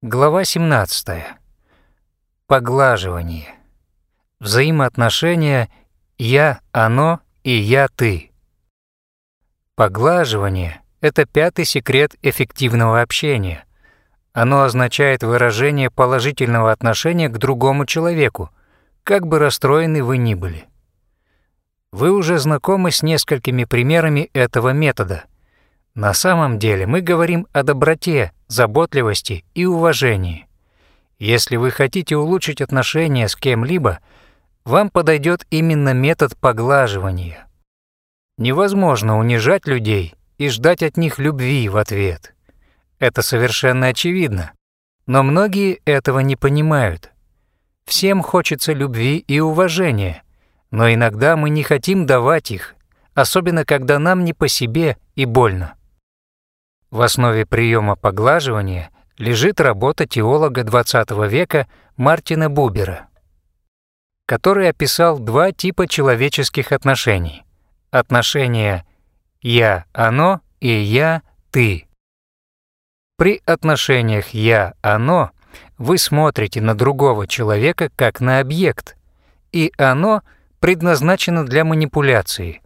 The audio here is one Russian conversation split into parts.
Глава 17. Поглаживание. Взаимоотношения «я», «оно» и «я», «ты». Поглаживание — это пятый секрет эффективного общения. Оно означает выражение положительного отношения к другому человеку, как бы расстроены вы ни были. Вы уже знакомы с несколькими примерами этого метода. На самом деле мы говорим о доброте, заботливости и уважении. Если вы хотите улучшить отношения с кем-либо, вам подойдет именно метод поглаживания. Невозможно унижать людей и ждать от них любви в ответ. Это совершенно очевидно. Но многие этого не понимают. Всем хочется любви и уважения, но иногда мы не хотим давать их, особенно когда нам не по себе и больно. В основе приема поглаживания лежит работа теолога XX века Мартина Бубера, который описал два типа человеческих отношений. Отношения «я-оно» и «я-ты». При отношениях «я-оно» вы смотрите на другого человека как на объект, и оно предназначено для манипуляции.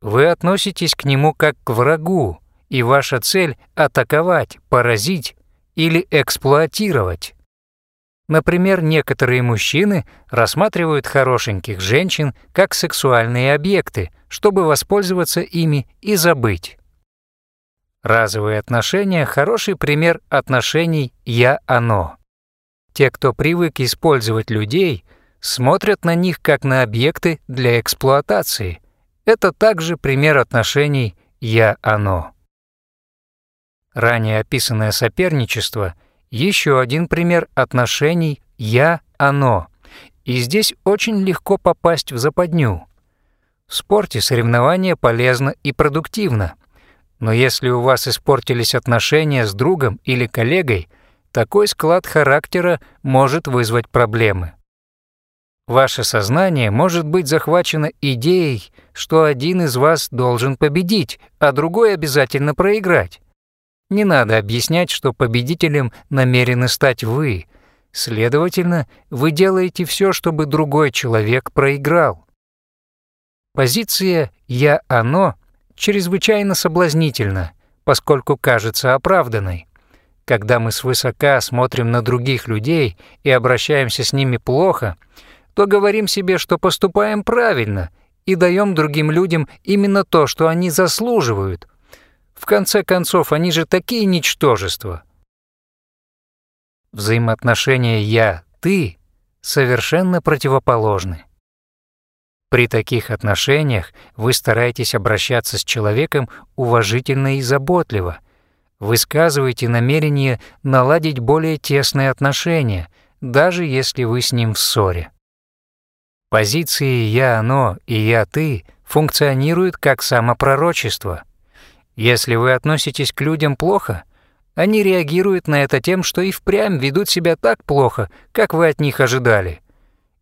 Вы относитесь к нему как к врагу, и ваша цель — атаковать, поразить или эксплуатировать. Например, некоторые мужчины рассматривают хорошеньких женщин как сексуальные объекты, чтобы воспользоваться ими и забыть. Разовые отношения — хороший пример отношений «я-оно». Те, кто привык использовать людей, смотрят на них как на объекты для эксплуатации. Это также пример отношений «я-оно». Ранее описанное соперничество – еще один пример отношений «я-оно», и здесь очень легко попасть в западню. В спорте соревнование полезно и продуктивно, но если у вас испортились отношения с другом или коллегой, такой склад характера может вызвать проблемы. Ваше сознание может быть захвачено идеей, что один из вас должен победить, а другой обязательно проиграть. Не надо объяснять, что победителем намерены стать вы. Следовательно, вы делаете все, чтобы другой человек проиграл. Позиция «я-оно» чрезвычайно соблазнительна, поскольку кажется оправданной. Когда мы свысока смотрим на других людей и обращаемся с ними плохо, то говорим себе, что поступаем правильно и даем другим людям именно то, что они заслуживают – в конце концов, они же такие ничтожества. Взаимоотношения «я-ты» совершенно противоположны. При таких отношениях вы стараетесь обращаться с человеком уважительно и заботливо, высказываете намерение наладить более тесные отношения, даже если вы с ним в ссоре. Позиции «я-оно» и «я-ты» функционируют как самопророчество — если вы относитесь к людям плохо, они реагируют на это тем, что и впрямь ведут себя так плохо, как вы от них ожидали.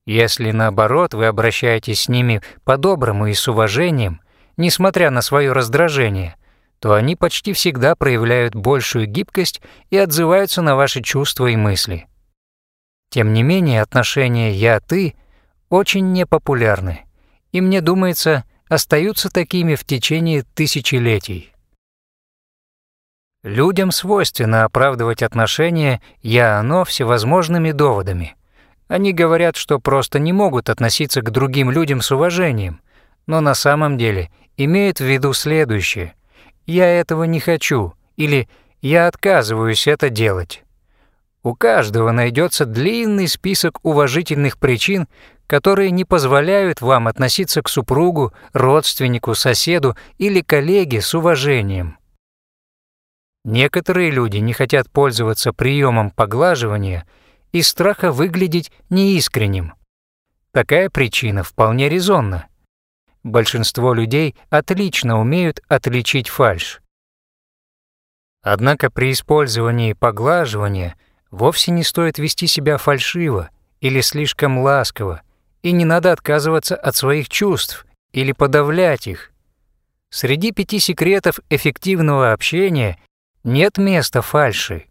Если, наоборот, вы обращаетесь с ними по-доброму и с уважением, несмотря на свое раздражение, то они почти всегда проявляют большую гибкость и отзываются на ваши чувства и мысли. Тем не менее, отношения «я-ты» очень непопулярны, и, мне думается, остаются такими в течение тысячелетий. Людям свойственно оправдывать отношения «я-оно» всевозможными доводами. Они говорят, что просто не могут относиться к другим людям с уважением, но на самом деле имеют в виду следующее «я этого не хочу» или «я отказываюсь это делать». У каждого найдется длинный список уважительных причин, которые не позволяют вам относиться к супругу, родственнику, соседу или коллеге с уважением. Некоторые люди не хотят пользоваться приемом поглаживания из страха выглядеть неискренним. Такая причина вполне резонна. Большинство людей отлично умеют отличить фальшь. Однако при использовании поглаживания вовсе не стоит вести себя фальшиво или слишком ласково, и не надо отказываться от своих чувств или подавлять их. Среди пяти секретов эффективного общения нет места фальши.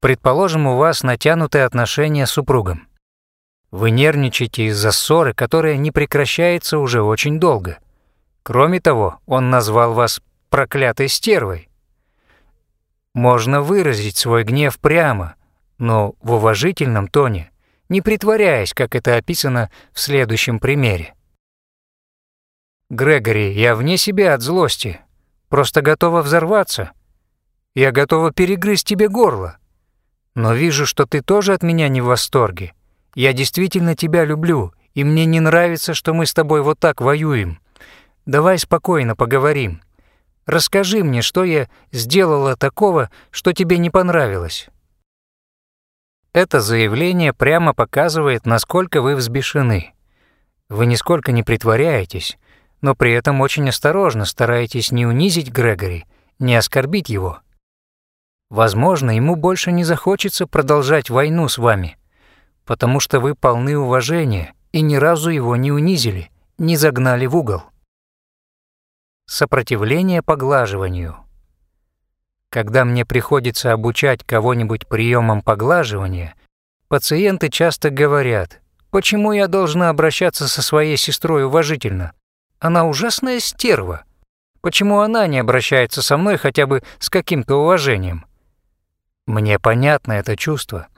Предположим, у вас натянутые отношения с супругом. Вы нервничаете из-за ссоры, которая не прекращается уже очень долго. Кроме того, он назвал вас проклятой стервой. Можно выразить свой гнев прямо, но в уважительном тоне, не притворяясь, как это описано в следующем примере. «Грегори, я вне себя от злости, просто готова взорваться. Я готова перегрызть тебе горло. Но вижу, что ты тоже от меня не в восторге. Я действительно тебя люблю, и мне не нравится, что мы с тобой вот так воюем. Давай спокойно поговорим. Расскажи мне, что я сделала такого, что тебе не понравилось». Это заявление прямо показывает, насколько вы взбешены. Вы нисколько не притворяетесь, но при этом очень осторожно стараетесь не унизить Грегори, не оскорбить его. Возможно, ему больше не захочется продолжать войну с вами, потому что вы полны уважения и ни разу его не унизили, не загнали в угол. Сопротивление поглаживанию. Когда мне приходится обучать кого-нибудь приемам поглаживания, пациенты часто говорят, почему я должна обращаться со своей сестрой уважительно? Она ужасная стерва. Почему она не обращается со мной хотя бы с каким-то уважением? Мне понятно это чувство.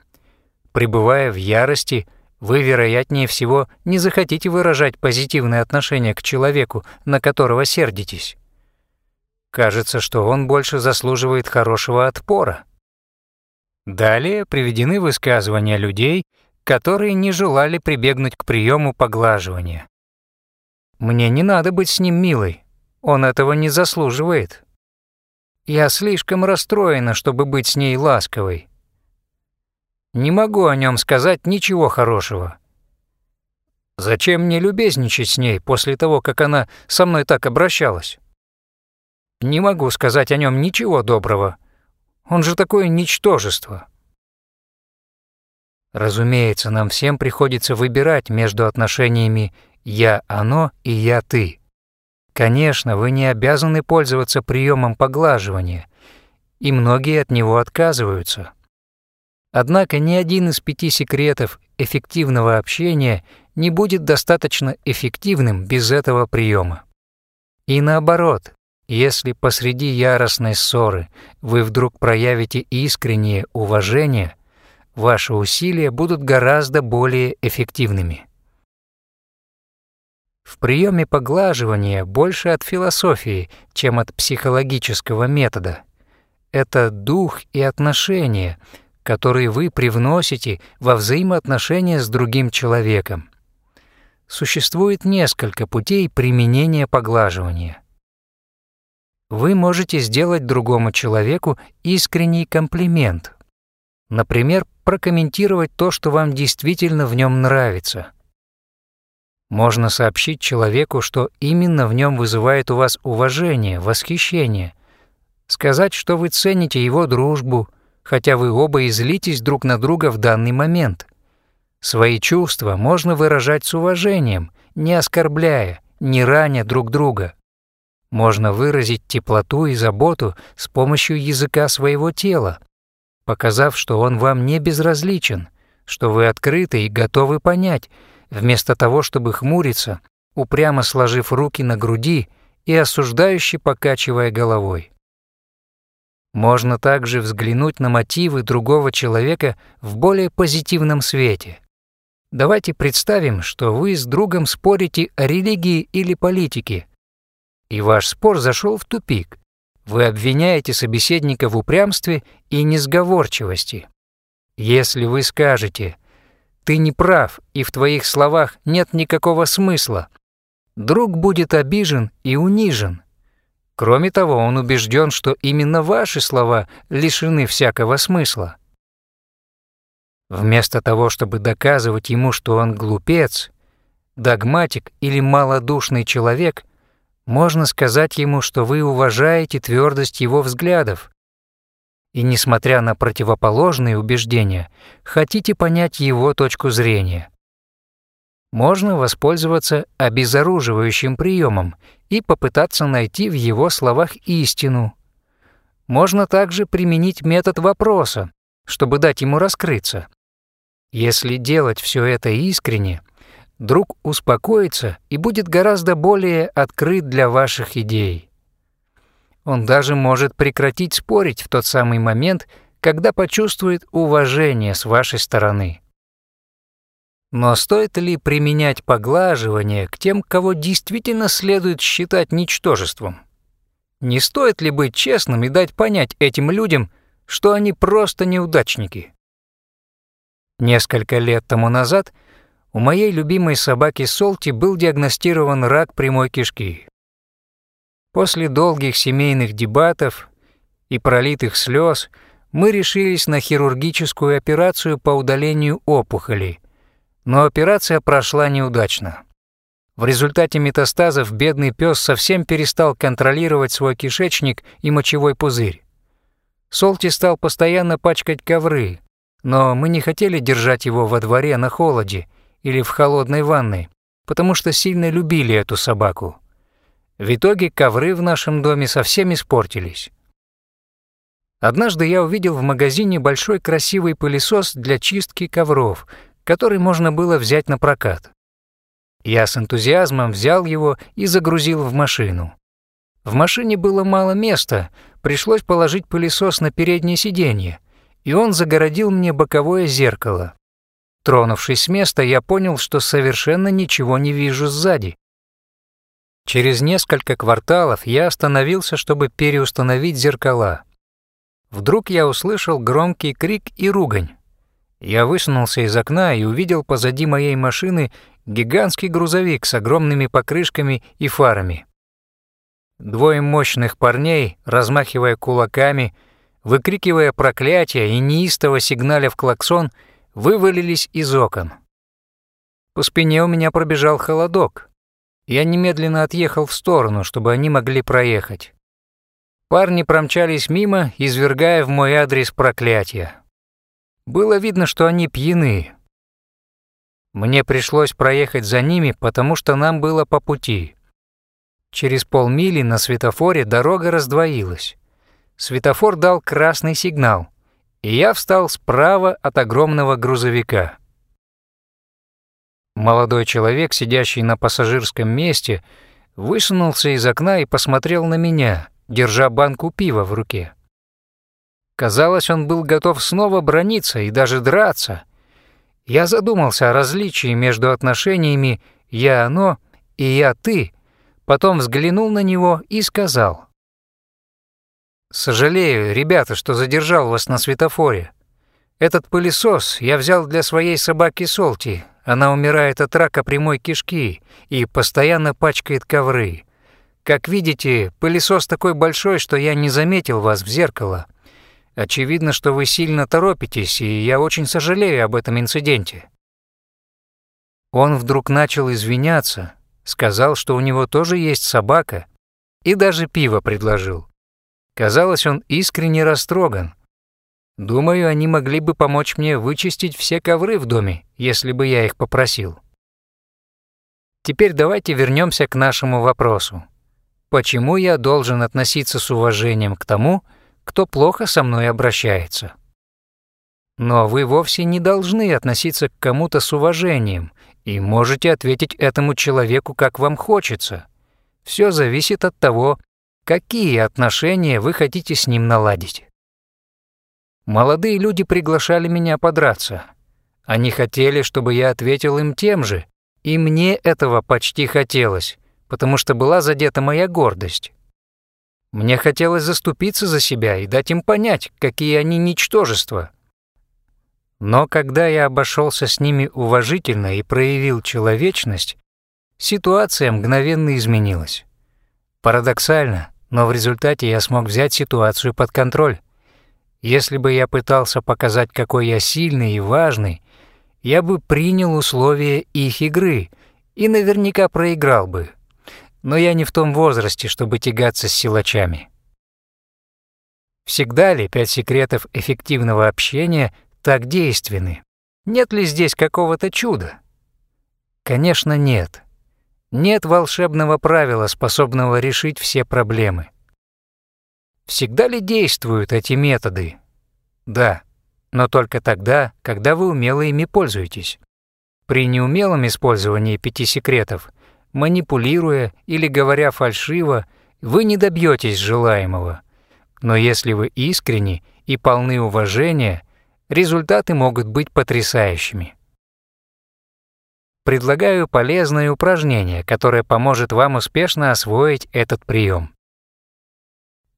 Пребывая в ярости, вы, вероятнее всего, не захотите выражать позитивное отношение к человеку, на которого сердитесь. Кажется, что он больше заслуживает хорошего отпора. Далее приведены высказывания людей, которые не желали прибегнуть к приему поглаживания. «Мне не надо быть с ним милой, он этого не заслуживает». Я слишком расстроена, чтобы быть с ней ласковой. Не могу о нем сказать ничего хорошего. Зачем мне любезничать с ней после того, как она со мной так обращалась? Не могу сказать о нем ничего доброго. Он же такое ничтожество. Разумеется, нам всем приходится выбирать между отношениями «я-оно» и «я-ты». Конечно, вы не обязаны пользоваться приемом поглаживания, и многие от него отказываются. Однако ни один из пяти секретов эффективного общения не будет достаточно эффективным без этого приема. И наоборот, если посреди яростной ссоры вы вдруг проявите искреннее уважение, ваши усилия будут гораздо более эффективными. В приеме поглаживания больше от философии, чем от психологического метода. Это дух и отношения, которые вы привносите во взаимоотношения с другим человеком. Существует несколько путей применения поглаживания. Вы можете сделать другому человеку искренний комплимент. Например, прокомментировать то, что вам действительно в нем нравится – можно сообщить человеку, что именно в нем вызывает у вас уважение, восхищение. Сказать, что вы цените его дружбу, хотя вы оба излитесь друг на друга в данный момент. Свои чувства можно выражать с уважением, не оскорбляя, не раня друг друга. Можно выразить теплоту и заботу с помощью языка своего тела, показав, что он вам не безразличен, что вы открыты и готовы понять, вместо того, чтобы хмуриться, упрямо сложив руки на груди и осуждающе покачивая головой. Можно также взглянуть на мотивы другого человека в более позитивном свете. Давайте представим, что вы с другом спорите о религии или политике, и ваш спор зашел в тупик. Вы обвиняете собеседника в упрямстве и несговорчивости. Если вы скажете ты не прав, и в твоих словах нет никакого смысла. Друг будет обижен и унижен. Кроме того, он убежден, что именно ваши слова лишены всякого смысла. Вместо того, чтобы доказывать ему, что он глупец, догматик или малодушный человек, можно сказать ему, что вы уважаете твердость его взглядов, и, несмотря на противоположные убеждения, хотите понять его точку зрения. Можно воспользоваться обезоруживающим приемом и попытаться найти в его словах истину. Можно также применить метод вопроса, чтобы дать ему раскрыться. Если делать все это искренне, друг успокоится и будет гораздо более открыт для ваших идей. Он даже может прекратить спорить в тот самый момент, когда почувствует уважение с вашей стороны. Но стоит ли применять поглаживание к тем, кого действительно следует считать ничтожеством? Не стоит ли быть честным и дать понять этим людям, что они просто неудачники? Несколько лет тому назад у моей любимой собаки Солти был диагностирован рак прямой кишки. После долгих семейных дебатов и пролитых слез мы решились на хирургическую операцию по удалению опухолей, но операция прошла неудачно. В результате метастазов бедный пес совсем перестал контролировать свой кишечник и мочевой пузырь. Солти стал постоянно пачкать ковры, но мы не хотели держать его во дворе на холоде или в холодной ванной, потому что сильно любили эту собаку. В итоге ковры в нашем доме совсем испортились. Однажды я увидел в магазине большой красивый пылесос для чистки ковров, который можно было взять на прокат. Я с энтузиазмом взял его и загрузил в машину. В машине было мало места, пришлось положить пылесос на переднее сиденье, и он загородил мне боковое зеркало. Тронувшись с места, я понял, что совершенно ничего не вижу сзади. Через несколько кварталов я остановился, чтобы переустановить зеркала. Вдруг я услышал громкий крик и ругань. Я высунулся из окна и увидел позади моей машины гигантский грузовик с огромными покрышками и фарами. Двое мощных парней, размахивая кулаками, выкрикивая проклятия и неистово сигналя в клаксон, вывалились из окон. По спине у меня пробежал холодок. Я немедленно отъехал в сторону, чтобы они могли проехать. Парни промчались мимо, извергая в мой адрес проклятия. Было видно, что они пьяны. Мне пришлось проехать за ними, потому что нам было по пути. Через полмили на светофоре дорога раздвоилась. Светофор дал красный сигнал, и я встал справа от огромного грузовика. Молодой человек, сидящий на пассажирском месте, высунулся из окна и посмотрел на меня, держа банку пива в руке. Казалось, он был готов снова брониться и даже драться. Я задумался о различии между отношениями «я-оно» и «я-ты», потом взглянул на него и сказал. «Сожалею, ребята, что задержал вас на светофоре. Этот пылесос я взял для своей собаки Солти, она умирает от рака прямой кишки и постоянно пачкает ковры. Как видите, пылесос такой большой, что я не заметил вас в зеркало. Очевидно, что вы сильно торопитесь, и я очень сожалею об этом инциденте». Он вдруг начал извиняться, сказал, что у него тоже есть собака, и даже пиво предложил. Казалось, он искренне растроган, Думаю, они могли бы помочь мне вычистить все ковры в доме, если бы я их попросил. Теперь давайте вернемся к нашему вопросу. Почему я должен относиться с уважением к тому, кто плохо со мной обращается? Но вы вовсе не должны относиться к кому-то с уважением и можете ответить этому человеку, как вам хочется. Все зависит от того, какие отношения вы хотите с ним наладить. Молодые люди приглашали меня подраться. Они хотели, чтобы я ответил им тем же, и мне этого почти хотелось, потому что была задета моя гордость. Мне хотелось заступиться за себя и дать им понять, какие они ничтожества. Но когда я обошелся с ними уважительно и проявил человечность, ситуация мгновенно изменилась. Парадоксально, но в результате я смог взять ситуацию под контроль. Если бы я пытался показать, какой я сильный и важный, я бы принял условия их игры и наверняка проиграл бы. Но я не в том возрасте, чтобы тягаться с силачами. Всегда ли пять секретов эффективного общения так действенны? Нет ли здесь какого-то чуда? Конечно, нет. Нет волшебного правила, способного решить все проблемы. Всегда ли действуют эти методы? Да, но только тогда, когда вы умело ими пользуетесь. При неумелом использовании пяти секретов, манипулируя или говоря фальшиво, вы не добьетесь желаемого. Но если вы искренни и полны уважения, результаты могут быть потрясающими. Предлагаю полезное упражнение, которое поможет вам успешно освоить этот прием.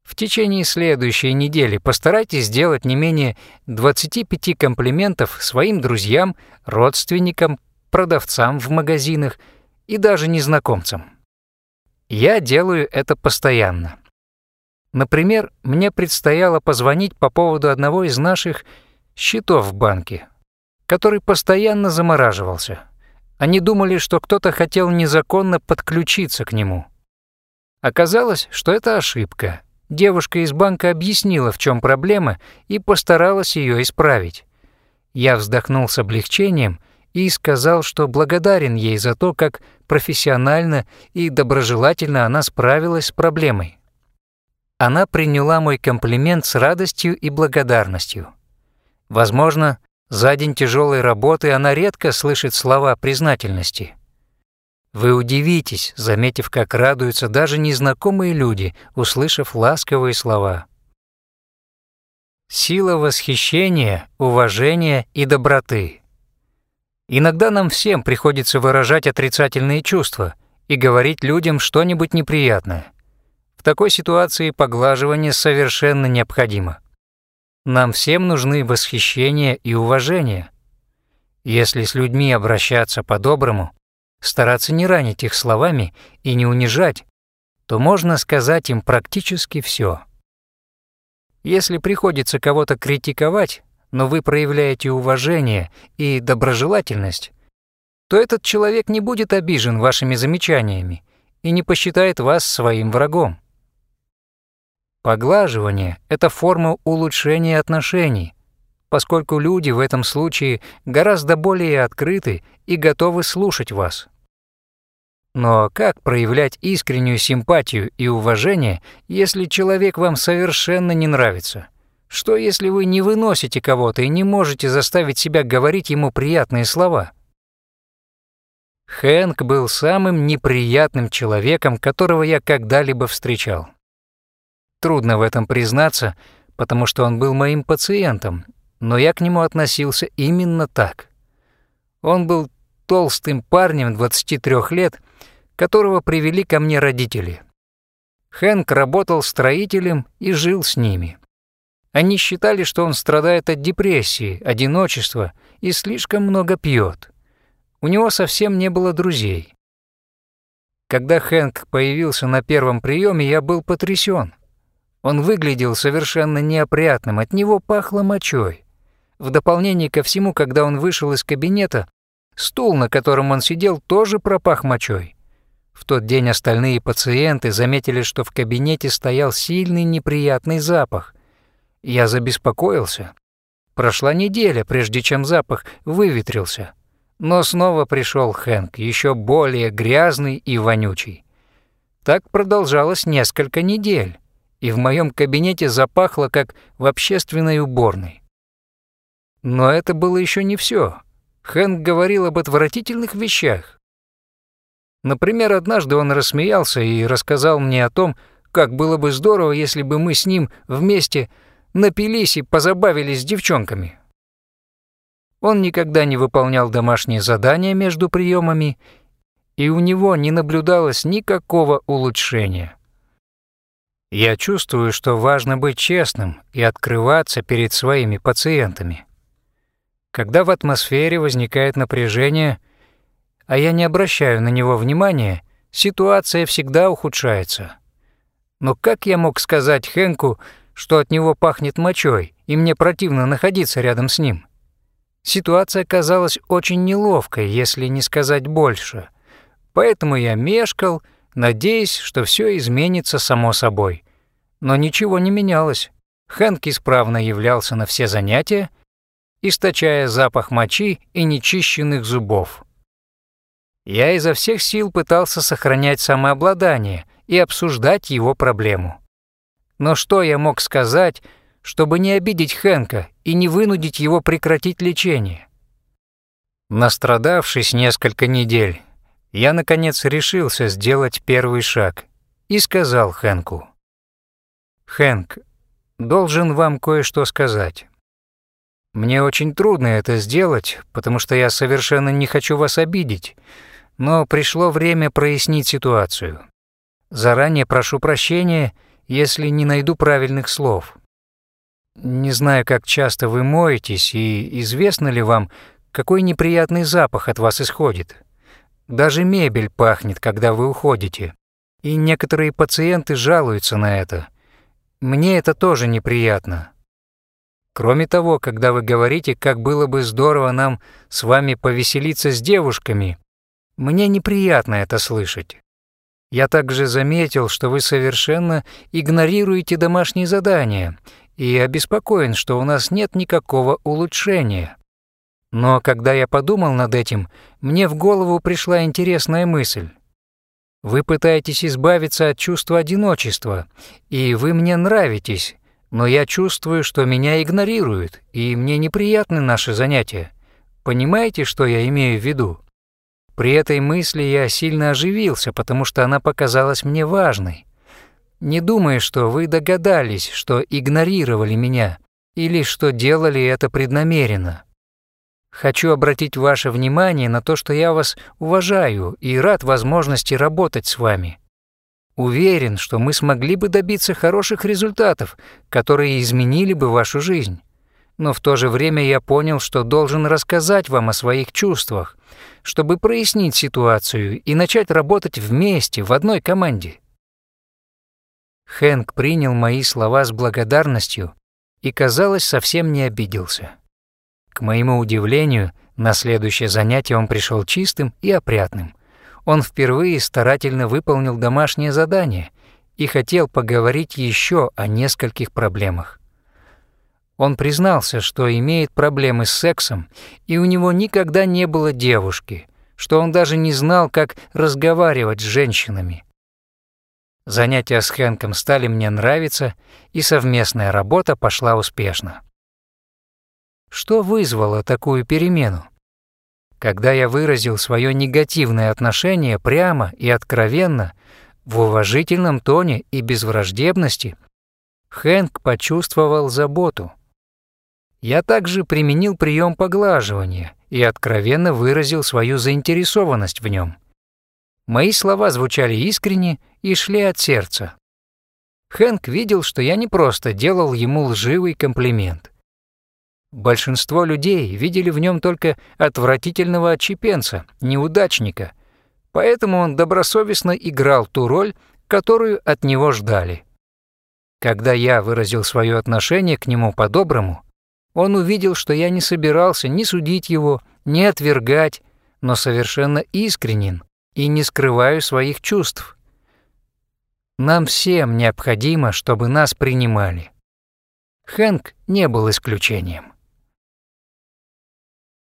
В течение следующей недели постарайтесь сделать не менее 25 комплиментов своим друзьям, родственникам, продавцам в магазинах и даже незнакомцам. Я делаю это постоянно. Например, мне предстояло позвонить по поводу одного из наших счетов в банке, который постоянно замораживался. Они думали, что кто-то хотел незаконно подключиться к нему. Оказалось, что это ошибка. Девушка из банка объяснила, в чем проблема, и постаралась ее исправить. Я вздохнул с облегчением и сказал, что благодарен ей за то, как профессионально и доброжелательно она справилась с проблемой. Она приняла мой комплимент с радостью и благодарностью. Возможно, за день тяжелой работы она редко слышит слова признательности. Вы удивитесь, заметив, как радуются даже незнакомые люди, услышав ласковые слова. Сила восхищения, уважения и доброты. Иногда нам всем приходится выражать отрицательные чувства и говорить людям что-нибудь неприятное. В такой ситуации поглаживание совершенно необходимо. Нам всем нужны восхищение и уважение. Если с людьми обращаться по-доброму, стараться не ранить их словами и не унижать, то можно сказать им практически все. Если приходится кого-то критиковать, но вы проявляете уважение и доброжелательность, то этот человек не будет обижен вашими замечаниями и не посчитает вас своим врагом. Поглаживание — это форма улучшения отношений, поскольку люди в этом случае гораздо более открыты и готовы слушать вас. Но как проявлять искреннюю симпатию и уважение, если человек вам совершенно не нравится? Что если вы не выносите кого-то и не можете заставить себя говорить ему приятные слова? Хэнк был самым неприятным человеком, которого я когда-либо встречал. Трудно в этом признаться, потому что он был моим пациентом, но я к нему относился именно так. Он был толстым парнем 23 лет, которого привели ко мне родители. Хэнк работал строителем и жил с ними. Они считали, что он страдает от депрессии, одиночества и слишком много пьет. У него совсем не было друзей. Когда Хэнк появился на первом приеме, я был потрясен. Он выглядел совершенно неопрятным, от него пахло мочой. В дополнение ко всему, когда он вышел из кабинета, стул, на котором он сидел, тоже пропах мочой. В тот день остальные пациенты заметили, что в кабинете стоял сильный неприятный запах. Я забеспокоился. Прошла неделя, прежде чем запах выветрился. Но снова пришел Хэнк, еще более грязный и вонючий. Так продолжалось несколько недель и в моем кабинете запахло, как в общественной уборной. Но это было еще не все. Хэнк говорил об отвратительных вещах. Например, однажды он рассмеялся и рассказал мне о том, как было бы здорово, если бы мы с ним вместе напились и позабавились с девчонками. Он никогда не выполнял домашние задания между приемами, и у него не наблюдалось никакого улучшения. Я чувствую, что важно быть честным и открываться перед своими пациентами. Когда в атмосфере возникает напряжение, а я не обращаю на него внимания, ситуация всегда ухудшается. Но как я мог сказать Хэнку, что от него пахнет мочой, и мне противно находиться рядом с ним? Ситуация казалась очень неловкой, если не сказать больше. Поэтому я мешкал, надеясь, что все изменится само собой. Но ничего не менялось. Хэнк исправно являлся на все занятия, источая запах мочи и нечищенных зубов. Я изо всех сил пытался сохранять самообладание и обсуждать его проблему. Но что я мог сказать, чтобы не обидеть Хэнка и не вынудить его прекратить лечение. Настрадавшись несколько недель, я, наконец, решился сделать первый шаг и сказал Хэнку. «Хэнк, должен вам кое-что сказать. Мне очень трудно это сделать, потому что я совершенно не хочу вас обидеть, но пришло время прояснить ситуацию. Заранее прошу прощения, если не найду правильных слов. Не знаю, как часто вы моетесь, и известно ли вам, какой неприятный запах от вас исходит. Даже мебель пахнет, когда вы уходите. И некоторые пациенты жалуются на это. Мне это тоже неприятно. Кроме того, когда вы говорите, как было бы здорово нам с вами повеселиться с девушками, мне неприятно это слышать. Я также заметил, что вы совершенно игнорируете домашние задания и обеспокоен, что у нас нет никакого улучшения. Но когда я подумал над этим, мне в голову пришла интересная мысль. Вы пытаетесь избавиться от чувства одиночества, и вы мне нравитесь, но я чувствую, что меня игнорируют, и мне неприятны наши занятия. Понимаете, что я имею в виду? При этой мысли я сильно оживился, потому что она показалась мне важной. Не думаю, что вы догадались, что игнорировали меня, или что делали это преднамеренно. Хочу обратить ваше внимание на то, что я вас уважаю и рад возможности работать с вами. Уверен, что мы смогли бы добиться хороших результатов, которые изменили бы вашу жизнь. Но в то же время я понял, что должен рассказать вам о своих чувствах, чтобы прояснить ситуацию и начать работать вместе, в одной команде. Хэнк принял мои слова с благодарностью и, казалось, совсем не обиделся. К моему удивлению, на следующее занятие он пришел чистым и опрятным. Он впервые старательно выполнил домашнее задание и хотел поговорить еще о нескольких проблемах. Он признался, что имеет проблемы с сексом, и у него никогда не было девушки, что он даже не знал, как разговаривать с женщинами. Занятия с Хэнком стали мне нравиться, и совместная работа пошла успешно. Что вызвало такую перемену? Когда я выразил свое негативное отношение прямо и откровенно, в уважительном тоне и без враждебности, Хэнк почувствовал заботу. Я также применил прием поглаживания и откровенно выразил свою заинтересованность в нем. Мои слова звучали искренне и шли от сердца. Хэнк видел, что я не просто делал ему лживый комплимент. Большинство людей видели в нем только отвратительного отчепенца, неудачника, поэтому он добросовестно играл ту роль, которую от него ждали. Когда я выразил свое отношение к нему по-доброму, он увидел, что я не собирался ни судить его, ни отвергать, но совершенно искренен и не скрываю своих чувств. Нам всем необходимо, чтобы нас принимали. Хэнк не был исключением.